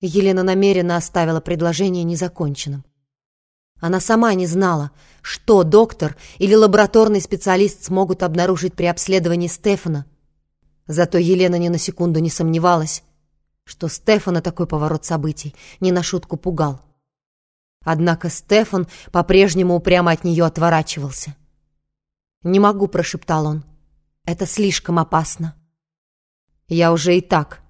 Елена намеренно оставила предложение незаконченным. Она сама не знала, что доктор или лабораторный специалист смогут обнаружить при обследовании Стефана. Зато Елена ни на секунду не сомневалась, что Стефана такой поворот событий не на шутку пугал. Однако Стефан по-прежнему упрямо от нее отворачивался. «Не могу», — прошептал он. «Это слишком опасно. Я уже и так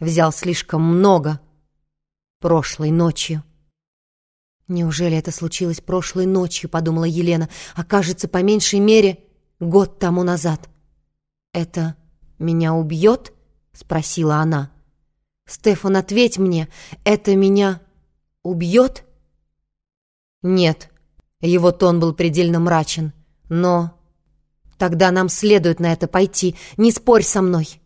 взял слишком много прошлой ночью». «Неужели это случилось прошлой ночью?» — подумала Елена. «А кажется, по меньшей мере, год тому назад». «Это меня убьет?» — спросила она. «Стефан, ответь мне, это меня убьет?» «Нет». Его тон был предельно мрачен. «Но...» «Тогда нам следует на это пойти. Не спорь со мной».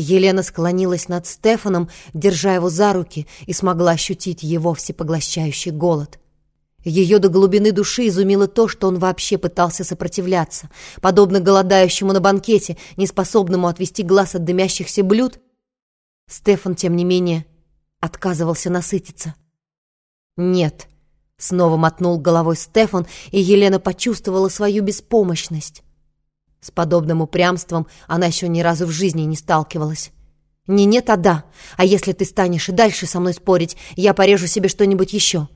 Елена склонилась над Стефаном, держа его за руки, и смогла ощутить его всепоглощающий голод. Ее до глубины души изумило то, что он вообще пытался сопротивляться. Подобно голодающему на банкете, неспособному отвести глаз от дымящихся блюд, Стефан, тем не менее, отказывался насытиться. «Нет», — снова мотнул головой Стефан, и Елена почувствовала свою беспомощность. С подобным упрямством она еще ни разу в жизни не сталкивалась. «Не нет, а да. А если ты станешь и дальше со мной спорить, я порежу себе что-нибудь еще.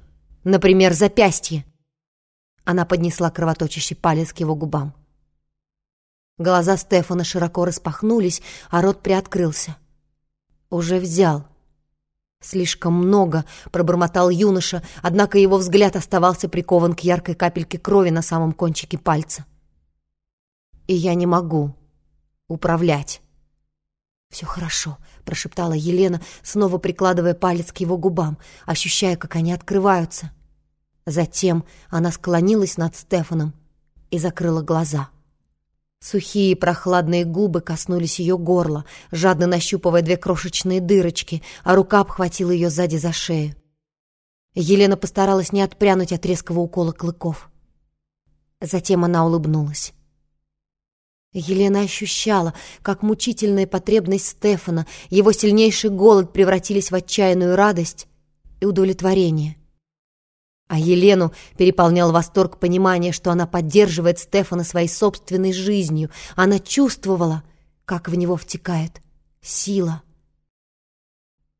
Например, запястье». Она поднесла кровоточащий палец к его губам. Глаза Стефана широко распахнулись, а рот приоткрылся. «Уже взял». «Слишком много», — пробормотал юноша, однако его взгляд оставался прикован к яркой капельке крови на самом кончике пальца и я не могу управлять. «Все хорошо», — прошептала Елена, снова прикладывая палец к его губам, ощущая, как они открываются. Затем она склонилась над Стефаном и закрыла глаза. Сухие прохладные губы коснулись ее горла, жадно нащупывая две крошечные дырочки, а рука обхватила ее сзади за шею. Елена постаралась не отпрянуть от резкого укола клыков. Затем она улыбнулась. Елена ощущала, как мучительная потребность Стефана, его сильнейший голод превратились в отчаянную радость и удовлетворение. А Елену переполнял восторг понимания, что она поддерживает Стефана своей собственной жизнью. Она чувствовала, как в него втекает сила.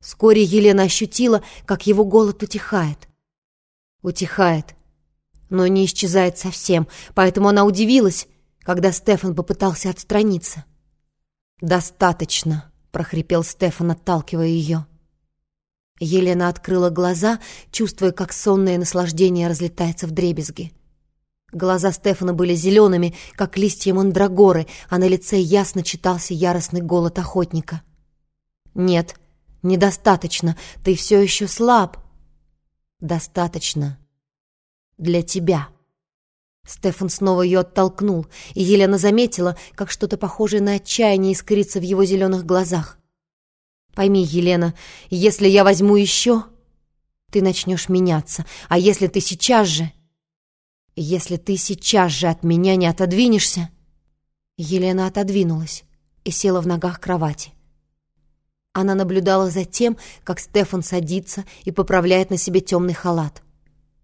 Вскоре Елена ощутила, как его голод утихает. Утихает, но не исчезает совсем, поэтому она удивилась, когда Стефан попытался отстраниться. «Достаточно», — прохрипел Стефан, отталкивая ее. Елена открыла глаза, чувствуя, как сонное наслаждение разлетается в дребезги. Глаза Стефана были зелеными, как листья мандрагоры, а на лице ясно читался яростный голод охотника. «Нет, недостаточно, ты все еще слаб». «Достаточно для тебя». Стефан снова ее оттолкнул, и Елена заметила, как что-то похожее на отчаяние искрится в его зеленых глазах. «Пойми, Елена, если я возьму еще, ты начнешь меняться, а если ты сейчас же... Если ты сейчас же от меня не отодвинешься...» Елена отодвинулась и села в ногах кровати. Она наблюдала за тем, как Стефан садится и поправляет на себе темный халат.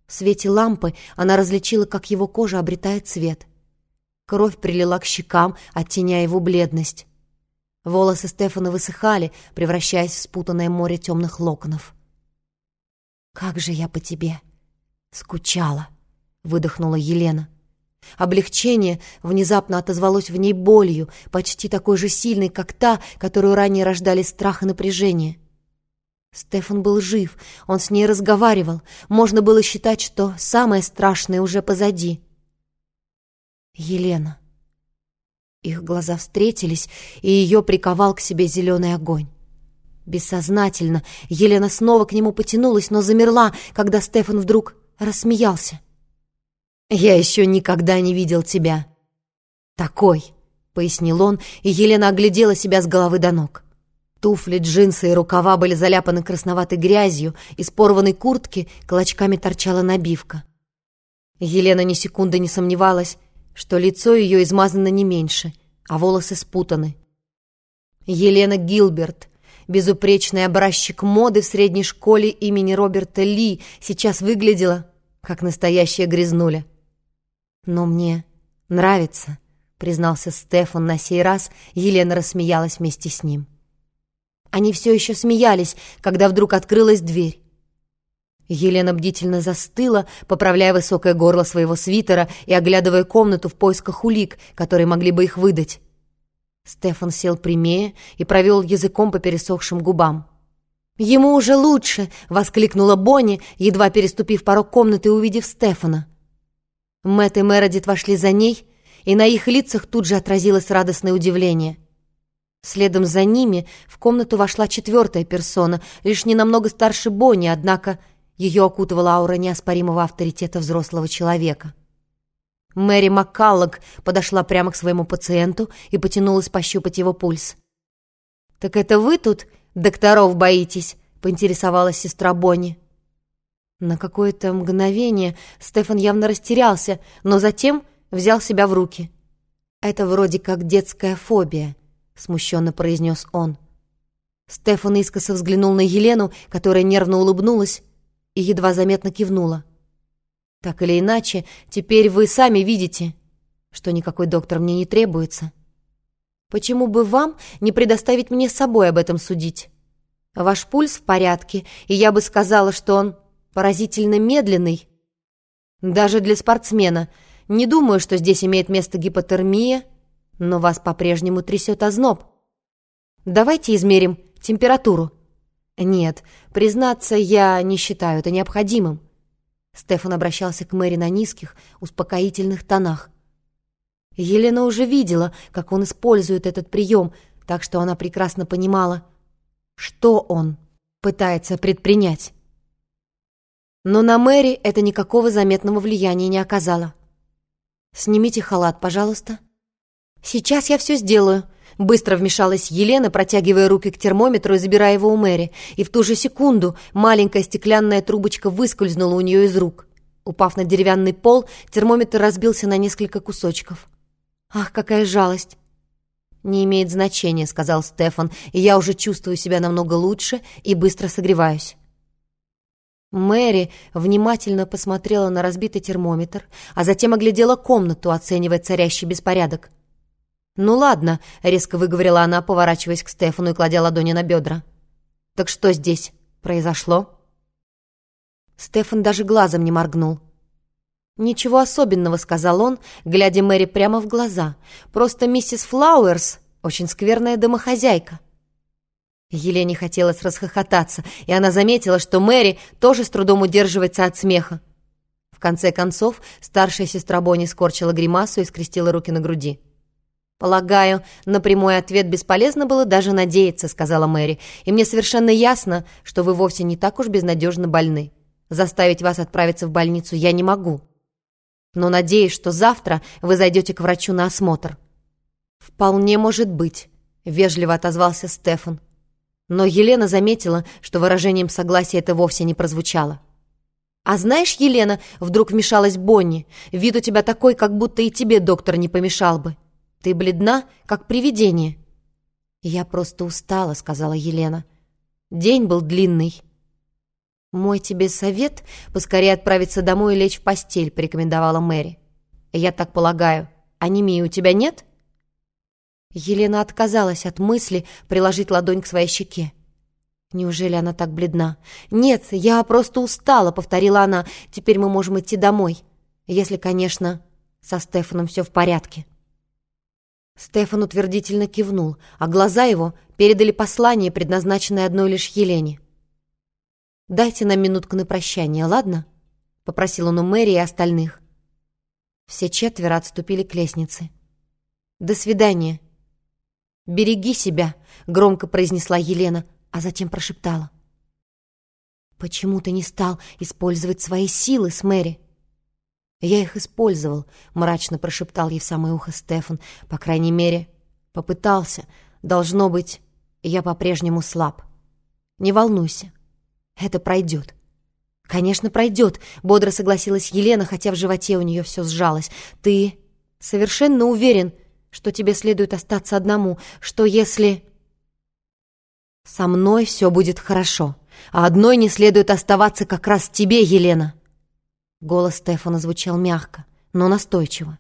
В свете лампы она различила, как его кожа обретает цвет. Кровь прилила к щекам, оттеняя его бледность. Волосы Стефана высыхали, превращаясь в спутанное море темных локонов. «Как же я по тебе скучала!» — выдохнула Елена. Облегчение внезапно отозвалось в ней болью, почти такой же сильной, как та, которую ранее рождали страх и напряжение. Стефан был жив, он с ней разговаривал. Можно было считать, что самое страшное уже позади. Елена. Их глаза встретились, и ее приковал к себе зеленый огонь. Бессознательно Елена снова к нему потянулась, но замерла, когда Стефан вдруг рассмеялся. «Я еще никогда не видел тебя такой», — пояснил он, и Елена оглядела себя с головы до ног. Туфли, джинсы и рукава были заляпаны красноватой грязью, из порванной куртки клочками торчала набивка. Елена ни секунды не сомневалась, что лицо ее измазано не меньше, а волосы спутаны. Елена Гилберт, безупречный образчик моды в средней школе имени Роберта Ли, сейчас выглядела как настоящая грязнуля. «Но мне нравится», — признался Стефан на сей раз, Елена рассмеялась вместе с ним. Они все еще смеялись, когда вдруг открылась дверь. Елена бдительно застыла, поправляя высокое горло своего свитера и оглядывая комнату в поисках улик, которые могли бы их выдать. Стефан сел прямее и провел языком по пересохшим губам. «Ему уже лучше!» — воскликнула Бонни, едва переступив порог комнаты и увидев Стефана. Мэтт и Мередит вошли за ней, и на их лицах тут же отразилось радостное удивление. Следом за ними в комнату вошла четвертая персона, лишь не намного старше Бонни, однако ее окутывала аура неоспоримого авторитета взрослого человека. Мэри Маккаллог подошла прямо к своему пациенту и потянулась пощупать его пульс. «Так это вы тут докторов боитесь?» — поинтересовалась сестра Бонни. На какое-то мгновение Стефан явно растерялся, но затем взял себя в руки. «Это вроде как детская фобия», — смущенно произнес он. Стефан искоса взглянул на Елену, которая нервно улыбнулась и едва заметно кивнула. Так или иначе, теперь вы сами видите, что никакой доктор мне не требуется. Почему бы вам не предоставить мне с собой об этом судить? Ваш пульс в порядке, и я бы сказала, что он поразительно медленный. Даже для спортсмена. Не думаю, что здесь имеет место гипотермия, но вас по-прежнему трясет озноб. Давайте измерим температуру. Нет, признаться, я не считаю это необходимым. Стефан обращался к Мэри на низких, успокоительных тонах. Елена уже видела, как он использует этот прием, так что она прекрасно понимала, что он пытается предпринять. Но на Мэри это никакого заметного влияния не оказало. «Снимите халат, пожалуйста». «Сейчас я все сделаю», Быстро вмешалась Елена, протягивая руки к термометру и забирая его у Мэри. И в ту же секунду маленькая стеклянная трубочка выскользнула у нее из рук. Упав на деревянный пол, термометр разбился на несколько кусочков. «Ах, какая жалость!» «Не имеет значения», — сказал Стефан, «и я уже чувствую себя намного лучше и быстро согреваюсь». Мэри внимательно посмотрела на разбитый термометр, а затем оглядела комнату, оценивая царящий беспорядок. «Ну ладно», — резко выговорила она, поворачиваясь к Стефану и кладя ладони на бедра. «Так что здесь произошло?» Стефан даже глазом не моргнул. «Ничего особенного», — сказал он, глядя Мэри прямо в глаза. «Просто миссис Флауэрс очень скверная домохозяйка». Елене хотелось расхохотаться, и она заметила, что Мэри тоже с трудом удерживается от смеха. В конце концов, старшая сестра Бонни скорчила гримасу и скрестила руки на груди. «Полагаю, на прямой ответ бесполезно было даже надеяться», — сказала Мэри. «И мне совершенно ясно, что вы вовсе не так уж безнадежно больны. Заставить вас отправиться в больницу я не могу. Но надеюсь, что завтра вы зайдете к врачу на осмотр». «Вполне может быть», — вежливо отозвался Стефан. Но Елена заметила, что выражением согласия это вовсе не прозвучало. «А знаешь, Елена, — вдруг вмешалась Бонни, — вид у тебя такой, как будто и тебе доктор не помешал бы». Ты бледна, как привидение». «Я просто устала», — сказала Елена. «День был длинный». «Мой тебе совет — поскорее отправиться домой и лечь в постель», — порекомендовала Мэри. «Я так полагаю, анемии у тебя нет?» Елена отказалась от мысли приложить ладонь к своей щеке. Неужели она так бледна? «Нет, я просто устала», — повторила она. «Теперь мы можем идти домой. Если, конечно, со Стефаном все в порядке». Стефан утвердительно кивнул, а глаза его передали послание, предназначенное одной лишь Елене. «Дайте нам минутку на прощание, ладно?» — попросил он у Мэри и остальных. Все четверо отступили к лестнице. «До свидания». «Береги себя», — громко произнесла Елена, а затем прошептала. «Почему ты не стал использовать свои силы с Мэри?» «Я их использовал», — мрачно прошептал ей в самое ухо Стефан. «По крайней мере, попытался. Должно быть, я по-прежнему слаб. Не волнуйся, это пройдет». «Конечно, пройдет», — бодро согласилась Елена, хотя в животе у нее все сжалось. «Ты совершенно уверен, что тебе следует остаться одному, что если...» Со мной все будет хорошо, а одной не следует оставаться как раз тебе, Елена. Голос Стефана звучал мягко, но настойчиво.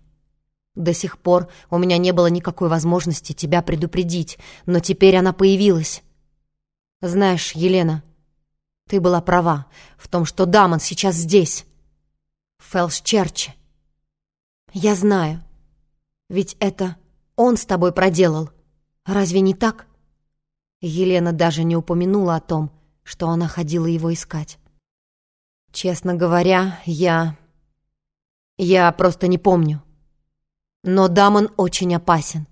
До сих пор у меня не было никакой возможности тебя предупредить, но теперь она появилась. Знаешь, Елена, ты была права в том, что Дамон сейчас здесь, в Фелсчерче. Я знаю, ведь это он с тобой проделал. Разве не так? Елена даже не упомянула о том, что она ходила его искать. Честно говоря, я... Я просто не помню. Но Дамон очень опасен.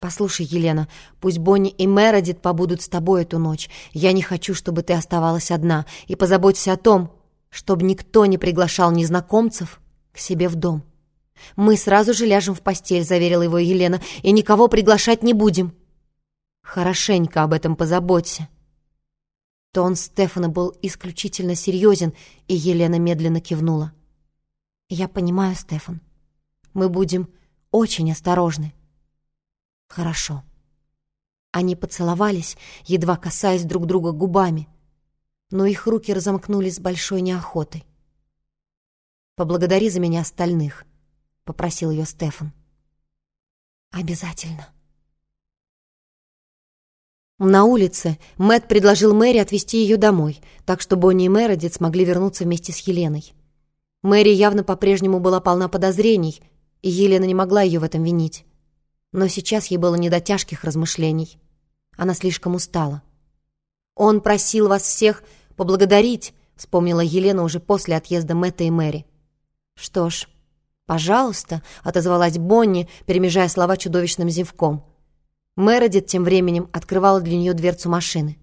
Послушай, Елена, пусть Бонни и Мередит побудут с тобой эту ночь. Я не хочу, чтобы ты оставалась одна. И позаботься о том, чтобы никто не приглашал незнакомцев к себе в дом. Мы сразу же ляжем в постель, заверила его Елена, и никого приглашать не будем. Хорошенько об этом позаботься. Тон Стефана был исключительно серьезен, и Елена медленно кивнула. «Я понимаю, Стефан. Мы будем очень осторожны». «Хорошо». Они поцеловались, едва касаясь друг друга губами, но их руки разомкнулись с большой неохотой. «Поблагодари за меня остальных», — попросил ее Стефан. «Обязательно». На улице Мэт предложил Мэри отвезти ее домой, так что Бонни и Мередит смогли вернуться вместе с Еленой. Мэри явно по-прежнему была полна подозрений, и Елена не могла ее в этом винить. Но сейчас ей было не до тяжких размышлений. Она слишком устала. «Он просил вас всех поблагодарить», — вспомнила Елена уже после отъезда Мэтта и Мэри. «Что ж, пожалуйста», — отозвалась Бонни, перемежая слова чудовищным зевком — Мередит тем временем открывала для нее дверцу машины.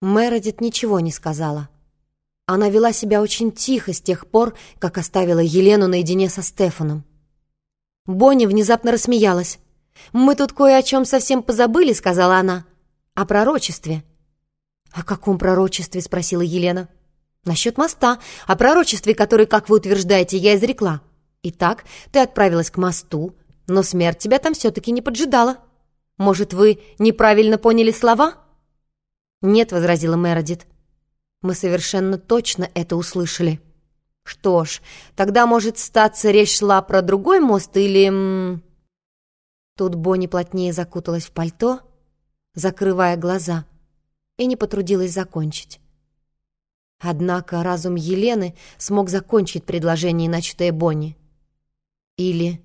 Мередит ничего не сказала. Она вела себя очень тихо с тех пор, как оставила Елену наедине со Стефаном. Бонни внезапно рассмеялась. «Мы тут кое о чем совсем позабыли», — сказала она. «О пророчестве». «О каком пророчестве?» — спросила Елена. «Насчет моста. О пророчестве, которое, как вы утверждаете, я изрекла. Итак, ты отправилась к мосту, но смерть тебя там все-таки не поджидала». Может, вы неправильно поняли слова?» «Нет», — возразила Мередит. «Мы совершенно точно это услышали». «Что ж, тогда, может, статься, речь шла про другой мост или...» Тут Бонни плотнее закуталась в пальто, закрывая глаза, и не потрудилась закончить. Однако разум Елены смог закончить предложение, начатое Бонни. Или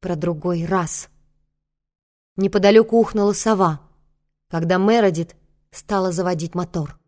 про другой раз. Неподалеку ухнула сова, когда Мередит стала заводить мотор.